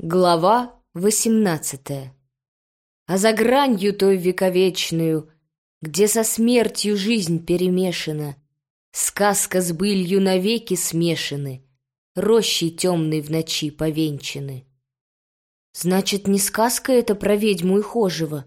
Глава восемнадцатая А за гранью той вековечную, Где со смертью жизнь перемешана, Сказка с былью навеки смешаны, Рощей темной в ночи повенчаны. Значит, не сказка это про ведьму и хожего.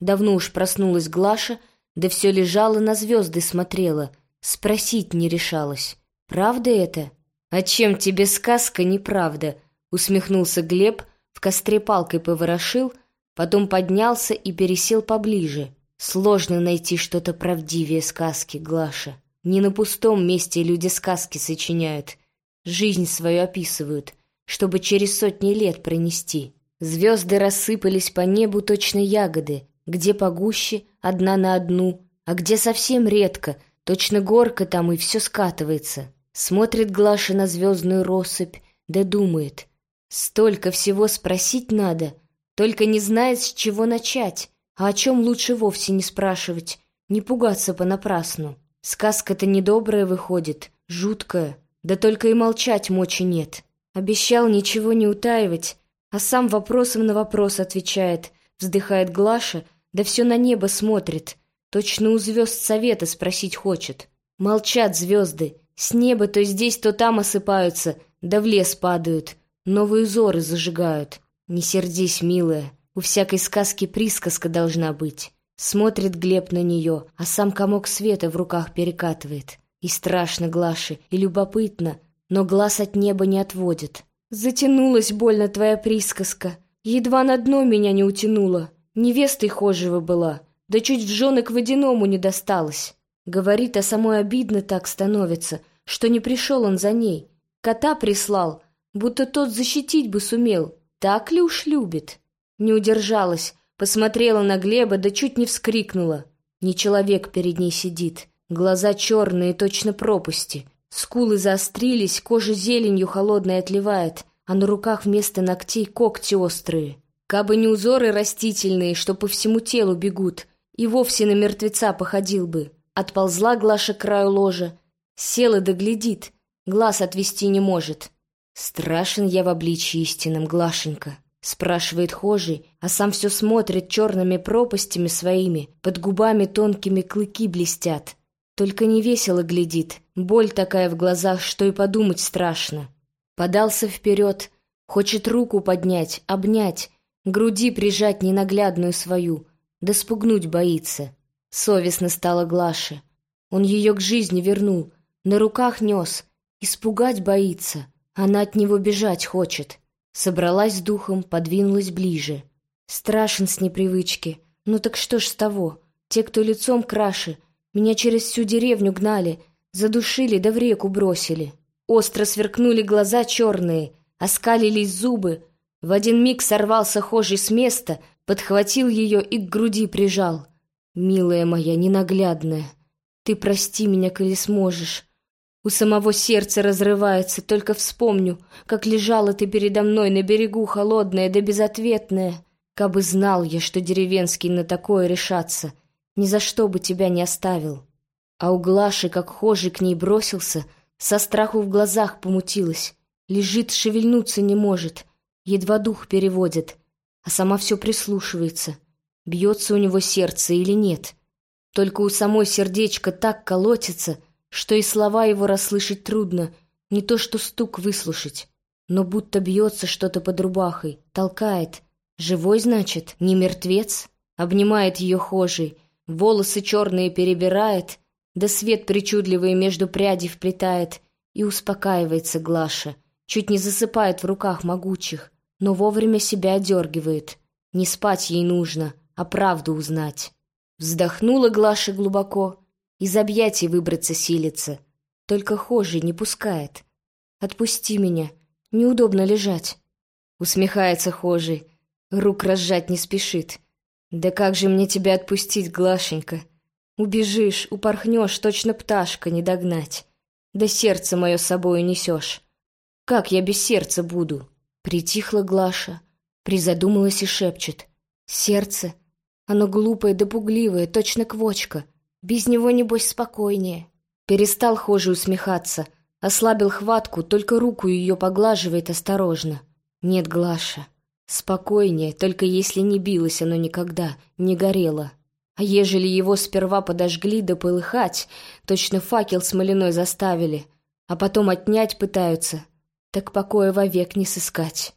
Давно уж проснулась Глаша, да все лежала на звезды смотрела, Спросить не решалась. Правда это? А чем тебе сказка неправда? Усмехнулся Глеб, в костре палкой поворошил, потом поднялся и пересел поближе. Сложно найти что-то правдивее сказки, Глаша. Не на пустом месте люди сказки сочиняют. Жизнь свою описывают, чтобы через сотни лет пронести. Звезды рассыпались по небу точно ягоды, где погуще, одна на одну, а где совсем редко, точно горка там и все скатывается. Смотрит Глаша на звездную россыпь, да думает — Столько всего спросить надо, только не знает, с чего начать, а о чем лучше вовсе не спрашивать, не пугаться понапрасну. Сказка-то недобрая выходит, жуткая, да только и молчать мочи нет. Обещал ничего не утаивать, а сам вопросом на вопрос отвечает, вздыхает Глаша, да все на небо смотрит, точно у звезд совета спросить хочет. Молчат звезды, с неба то здесь, то там осыпаются, да в лес падают — Новые узоры зажигают. Не сердись, милая, у всякой сказки присказка должна быть. Смотрит Глеб на нее, а сам комок света в руках перекатывает. И страшно Глаше, и любопытно, но глаз от неба не отводит. Затянулась больно твоя присказка. Едва на дно меня не утянула. Невестой хожего была, да чуть в жены к водяному не досталась. Говорит, а самой обидно так становится, что не пришел он за ней. Кота прислал, будто тот защитить бы сумел. Так ли уж любит? Не удержалась, посмотрела на Глеба, да чуть не вскрикнула. Не человек перед ней сидит, глаза черные, точно пропасти. Скулы заострились, кожа зеленью холодной отливает, а на руках вместо ногтей когти острые. Кабы не узоры растительные, что по всему телу бегут, и вовсе на мертвеца походил бы. Отползла Глаша к краю ложа, села да глядит, глаз отвести не может. «Страшен я в обличье истинном, Глашенька», — спрашивает хожий, а сам все смотрит черными пропастями своими, под губами тонкими клыки блестят. Только не весело глядит, боль такая в глазах, что и подумать страшно. Подался вперед, хочет руку поднять, обнять, груди прижать ненаглядную свою, да спугнуть боится. Совестно стало Глаше. Он ее к жизни вернул, на руках нес, испугать боится — она от него бежать хочет. Собралась с духом, подвинулась ближе. Страшен с непривычки. Ну так что ж с того? Те, кто лицом краше, меня через всю деревню гнали, задушили да в реку бросили. Остро сверкнули глаза черные, оскалились зубы. В один миг сорвался хожий с места, подхватил ее и к груди прижал. «Милая моя, ненаглядная, ты прости меня, коли сможешь. У самого сердца разрывается, только вспомню, как лежала ты передо мной на берегу, холодная да безответная. Кабы знал я, что деревенский на такое решаться, ни за что бы тебя не оставил. А у Глаши, как хожий к ней бросился, со страху в глазах помутилась. Лежит, шевельнуться не может, едва дух переводит, а сама все прислушивается, бьется у него сердце или нет. Только у самой сердечко так колотится — что и слова его расслышать трудно, не то что стук выслушать. Но будто бьется что-то под рубахой, толкает. Живой, значит, не мертвец? Обнимает ее хожий, волосы черные перебирает, да свет причудливый между прядей вплетает, и успокаивается Глаша, чуть не засыпает в руках могучих, но вовремя себя одергивает. Не спать ей нужно, а правду узнать. Вздохнула Глаша глубоко, из объятий выбраться силится. Только хожий не пускает. Отпусти меня. Неудобно лежать. Усмехается хожий. Рук разжать не спешит. Да как же мне тебя отпустить, Глашенька? Убежишь, упорхнешь, точно пташка, не догнать. Да сердце мое с собою несешь. Как я без сердца буду? Притихла Глаша, призадумалась и шепчет. Сердце? Оно глупое да пугливое, точно квочка. Без него, небось, спокойнее. Перестал хоже усмехаться, ослабил хватку, только руку ее поглаживает осторожно. Нет, Глаша, Спокойнее, только если не билось оно никогда, не горело. А ежели его сперва подожгли да полыхать, точно факел смоляной заставили, а потом отнять пытаются, так покоя вовек не сыскать.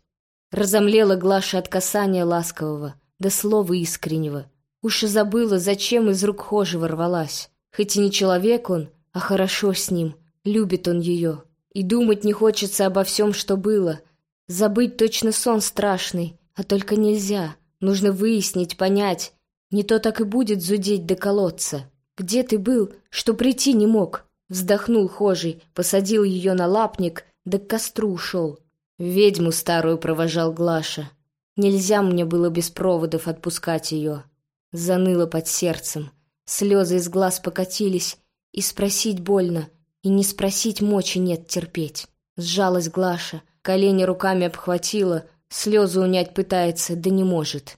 Разомлела Глаша от касания ласкового, до слова искреннего. Уж и забыла, зачем из рук хожего рвалась. Хоть и не человек он, а хорошо с ним, любит он ее. И думать не хочется обо всем, что было. Забыть точно сон страшный, а только нельзя. Нужно выяснить, понять, не то так и будет зудеть до колодца. Где ты был, что прийти не мог? Вздохнул хожий, посадил ее на лапник, да к костру ушел. Ведьму старую провожал Глаша. Нельзя мне было без проводов отпускать ее. Заныло под сердцем. Слезы из глаз покатились, и спросить больно, и не спросить мочи нет терпеть. Сжалась Глаша, колени руками обхватила, слезы унять пытается, да не может.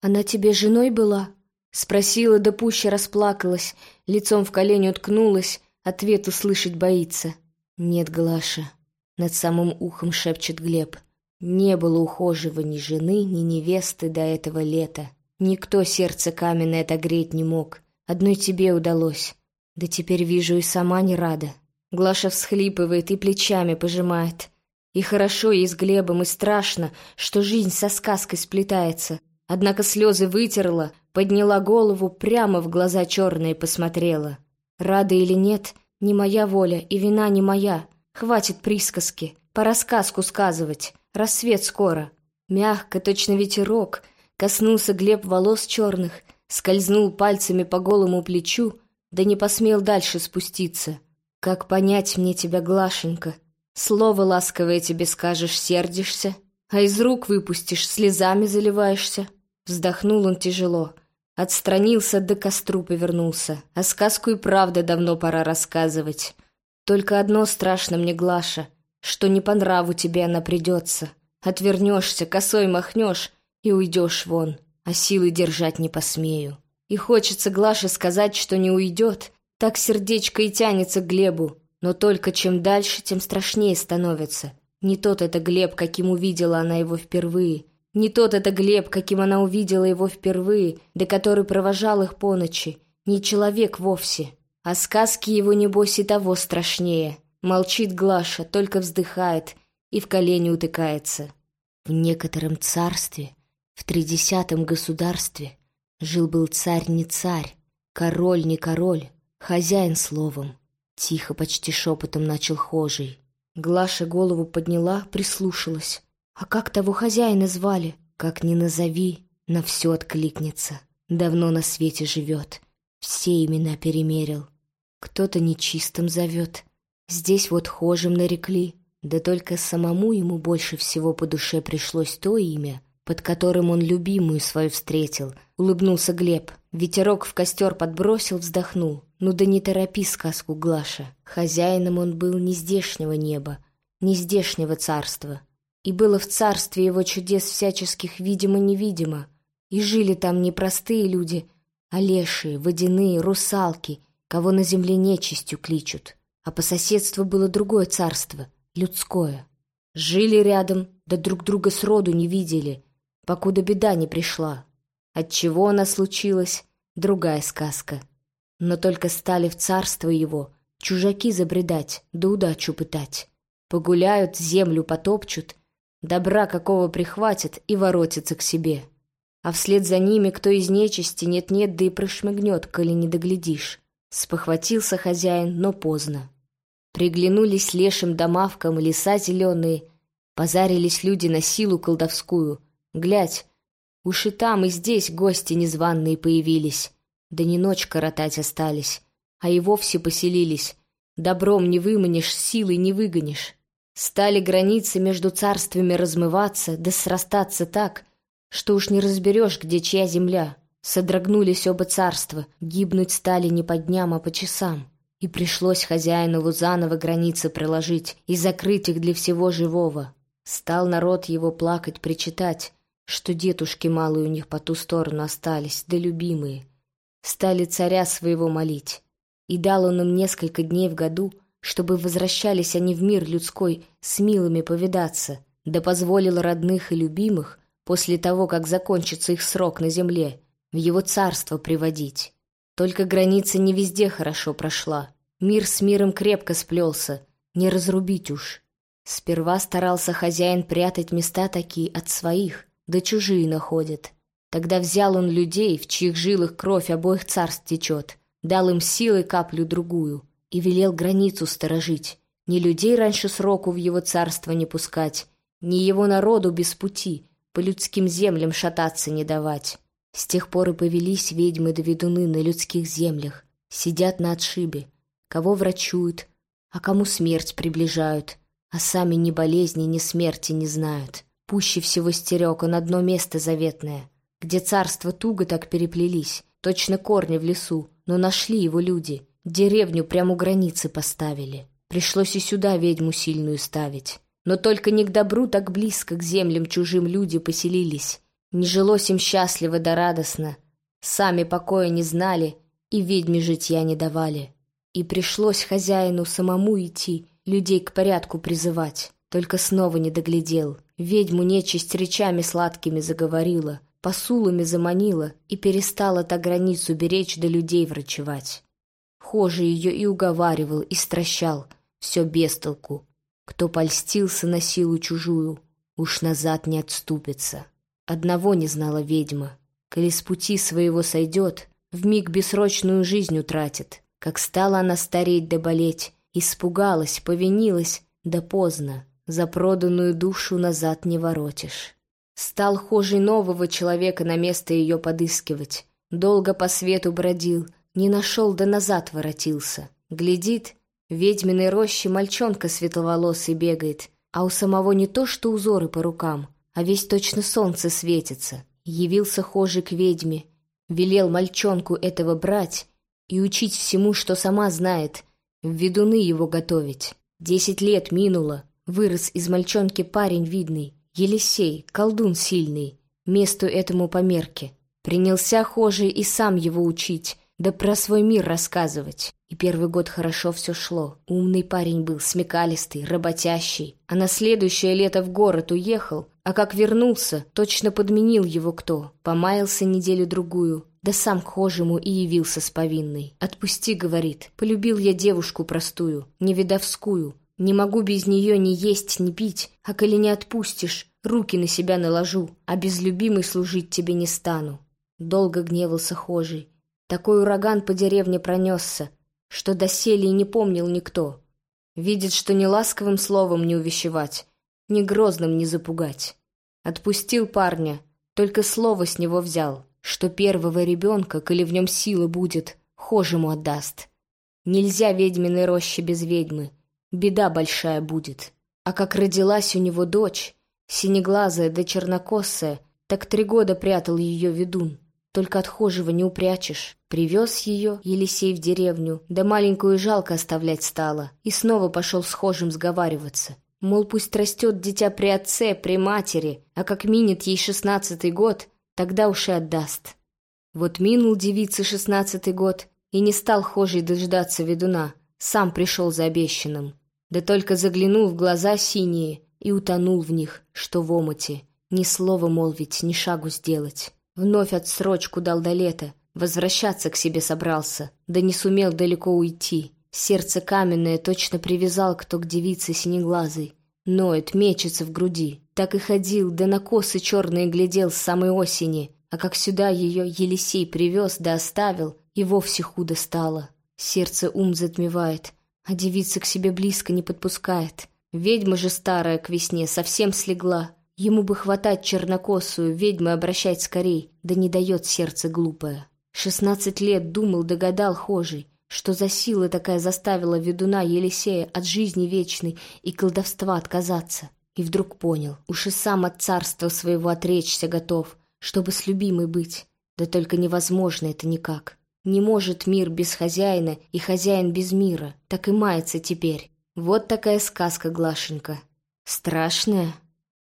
«Она тебе женой была?» Спросила, да пуще расплакалась, лицом в колени уткнулась, ответ услышать боится. «Нет, Глаша», — над самым ухом шепчет Глеб. «Не было ухожего ни жены, ни невесты до этого лета. Никто сердце каменное отогреть не мог. Одной тебе удалось. Да теперь вижу и сама не рада». Глаша всхлипывает и плечами пожимает. И хорошо ей с Глебом, и страшно, что жизнь со сказкой сплетается — Однако слезы вытерла, подняла голову, прямо в глаза черные посмотрела. Рада или нет, не моя воля и вина не моя. Хватит присказки, пора сказку сказывать. Рассвет скоро. Мягко, точно ветерок, коснулся Глеб волос черных, скользнул пальцами по голому плечу, да не посмел дальше спуститься. Как понять мне тебя, Глашенька? Слово ласковое тебе скажешь, сердишься, а из рук выпустишь, слезами заливаешься. Вздохнул он тяжело. Отстранился, до костру повернулся. А сказку и правда давно пора рассказывать. Только одно страшно мне, Глаша, что не по нраву тебе она придется. Отвернешься, косой махнешь и уйдешь вон, а силы держать не посмею. И хочется Глаше сказать, что не уйдет. Так сердечко и тянется к Глебу, но только чем дальше, тем страшнее становится. Не тот это Глеб, каким увидела она его впервые — не тот это Глеб, каким она увидела его впервые, до который провожал их по ночи. Не человек вовсе. А сказки его, небось, и того страшнее. Молчит Глаша, только вздыхает и в колени утыкается. В некотором царстве, в тридесятом государстве, жил-был царь не царь, король не король, хозяин словом. Тихо, почти шепотом начал хожий. Глаша голову подняла, прислушалась. А как того хозяина звали? Как ни назови, на все откликнется. Давно на свете живет. Все имена перемерил. Кто-то нечистым зовет. Здесь вот хожим нарекли. Да только самому ему больше всего по душе пришлось то имя, под которым он любимую свою встретил. Улыбнулся Глеб. Ветерок в костер подбросил, вздохнул. Ну да не торопи сказку, Глаша. Хозяином он был не здешнего неба, не здешнего царства. И было в царстве его чудес всяческих видимо-невидимо. И жили там не простые люди, а лешие, водяные, русалки, кого на земле нечистью кличут. А по соседству было другое царство, людское. Жили рядом, да друг друга сроду не видели, покуда беда не пришла. От чего она случилась, другая сказка. Но только стали в царство его чужаки забредать, да удачу пытать. Погуляют, землю потопчут — Добра какого прихватит и воротится к себе. А вслед за ними кто из нечисти нет-нет, да и прошмыгнет, коли не доглядишь. Спохватился хозяин, но поздно. Приглянулись лешим домавкам леса зеленые, позарились люди на силу колдовскую. Глядь, уж и там, и здесь гости незваные появились. Да не ночь коротать остались, а и вовсе поселились. Добром не выманишь, силой не выгонишь. Стали границы между царствами размываться, да срастаться так, что уж не разберешь, где чья земля. Содрогнулись оба царства, гибнуть стали не по дням, а по часам. И пришлось хозяину Лузанова границы приложить и закрыть их для всего живого. Стал народ его плакать, причитать, что детушки малые у них по ту сторону остались, да любимые. Стали царя своего молить. И дал он им несколько дней в году — чтобы возвращались они в мир людской с милыми повидаться, да позволил родных и любимых после того, как закончится их срок на земле, в его царство приводить. Только граница не везде хорошо прошла. Мир с миром крепко сплелся, не разрубить уж. Сперва старался хозяин прятать места такие от своих, да чужие находят. Тогда взял он людей, в чьих жилах кровь обоих царств течет, дал им силой каплю другую и велел границу сторожить, ни людей раньше сроку в его царство не пускать, ни его народу без пути, по людским землям шататься не давать. С тех пор и повелись ведьмы да ведуны на людских землях, сидят на отшибе, кого врачуют, а кому смерть приближают, а сами ни болезни, ни смерти не знают. Пуще всего стерег он одно место заветное, где царства туго так переплелись, точно корни в лесу, но нашли его люди, деревню прямо у границы поставили. Пришлось и сюда ведьму сильную ставить. Но только не к добру так близко к землям чужим люди поселились. Не жилось им счастливо да радостно. Сами покоя не знали и ведьме житья не давали. И пришлось хозяину самому идти, людей к порядку призывать. Только снова не доглядел. Ведьму нечисть речами сладкими заговорила, посулами заманила и перестала та границу беречь да людей врачевать. Хоже ее и уговаривал, и стращал, все без толку. Кто польстился на силу чужую, уж назад не отступится. Одного не знала ведьма, коли с пути своего сойдет, вмиг бессрочную жизнь утратит. Как стала она стареть да болеть, испугалась, повинилась, да поздно, за проданную душу назад не воротишь. Стал хожий нового человека на место ее подыскивать. Долго по свету бродил, не нашел да назад воротился. Глядит, в ведьминой роще мальчонка светловолосый бегает, а у самого не то что узоры по рукам, а весь точно солнце светится. Явился хожий к ведьме, велел мальчонку этого брать и учить всему, что сама знает, в ведуны его готовить. Десять лет минуло, вырос из мальчонки парень видный, Елисей, колдун сильный, месту этому по мерке. Принялся хожий и сам его учить, да про свой мир рассказывать. И первый год хорошо все шло. Умный парень был, смекалистый, работящий. А на следующее лето в город уехал, а как вернулся, точно подменил его кто. Помаялся неделю-другую, да сам к хожему и явился с повинной. «Отпусти», — говорит, — «полюбил я девушку простую, невидовскую. Не могу без нее ни есть, ни пить, а коли не отпустишь, руки на себя наложу, а без любимой служить тебе не стану». Долго гневался хожий. Такой ураган по деревне пронесся, что доселе и не помнил никто. Видит, что ни ласковым словом не увещевать, ни грозным не запугать. Отпустил парня, только слово с него взял что первого ребенка, коли в нем сила будет, хожему отдаст. Нельзя ведьминой роще без ведьмы, беда большая будет. А как родилась у него дочь, синеглазая да чернокосая, так три года прятал ее ведун. Только от хожего не упрячешь. Привез ее Елисей в деревню, да маленькую жалко оставлять стало, и снова пошел с хожим сговариваться. Мол, пусть растет дитя при отце, при матери, а как минет ей шестнадцатый год, Тогда уж и отдаст. Вот минул девице шестнадцатый год, и не стал хожий дождаться ведуна, сам пришел за обещанным. Да только заглянул в глаза синие и утонул в них, что в омуте. Ни слова молвить, ни шагу сделать. Вновь отсрочку дал до лета, возвращаться к себе собрался, да не сумел далеко уйти. Сердце каменное точно привязал кто к девице синеглазой. Ноет, мечется в груди. Так и ходил, да на косы черные глядел с самой осени. А как сюда ее Елисей привез да оставил, и вовсе худо стало. Сердце ум затмевает, а девица к себе близко не подпускает. Ведьма же старая к весне совсем слегла. Ему бы хватать чернокосую, ведьмы обращать скорей, да не дает сердце глупое. Шестнадцать лет думал, догадал хожий, что за сила такая заставила ведуна Елисея от жизни вечной и колдовства отказаться? И вдруг понял, уж и сам от царства своего отречься готов, чтобы с любимой быть. Да только невозможно это никак. Не может мир без хозяина и хозяин без мира. Так и мается теперь. Вот такая сказка, Глашенька. Страшная.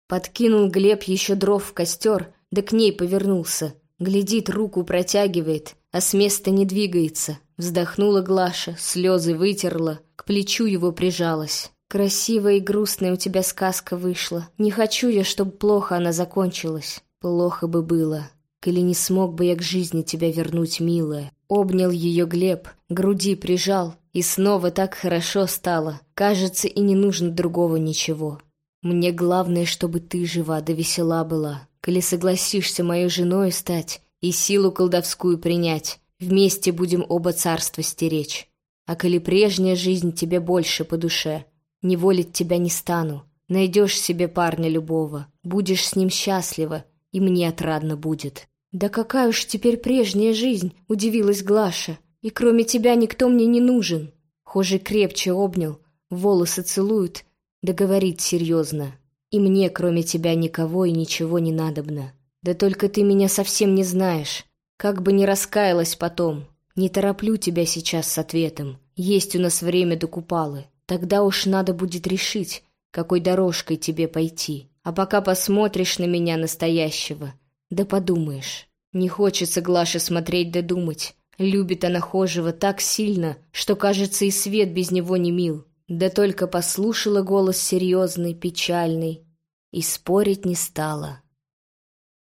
Подкинул Глеб еще дров в костер, да к ней повернулся. Глядит, руку протягивает, а с места не двигается. Вздохнула Глаша, слезы вытерла, к плечу его прижалась. «Красивая и грустная у тебя сказка вышла. Не хочу я, чтобы плохо она закончилась. Плохо бы было, коли не смог бы я к жизни тебя вернуть, милая. Обнял ее Глеб, груди прижал, и снова так хорошо стало. Кажется, и не нужно другого ничего. Мне главное, чтобы ты жива да весела была. Коли согласишься моей женой стать и силу колдовскую принять, вместе будем оба царства стеречь. А коли прежняя жизнь тебе больше по душе, не волить тебя не стану. Найдешь себе парня любого, будешь с ним счастлива, и мне отрадно будет. «Да какая уж теперь прежняя жизнь!» — удивилась Глаша. «И кроме тебя никто мне не нужен!» Хожий крепче обнял, волосы целует, да говорит серьезно. «И мне, кроме тебя, никого и ничего не надобно. Да только ты меня совсем не знаешь. Как бы ни раскаялась потом. Не тороплю тебя сейчас с ответом. Есть у нас время до купалы. Тогда уж надо будет решить, какой дорожкой тебе пойти. А пока посмотришь на меня настоящего, да подумаешь. Не хочется Глаше смотреть да думать. Любит она Хожего так сильно, что, кажется, и свет без него не мил. Да только послушала голос серьезный, печальный, и спорить не стала.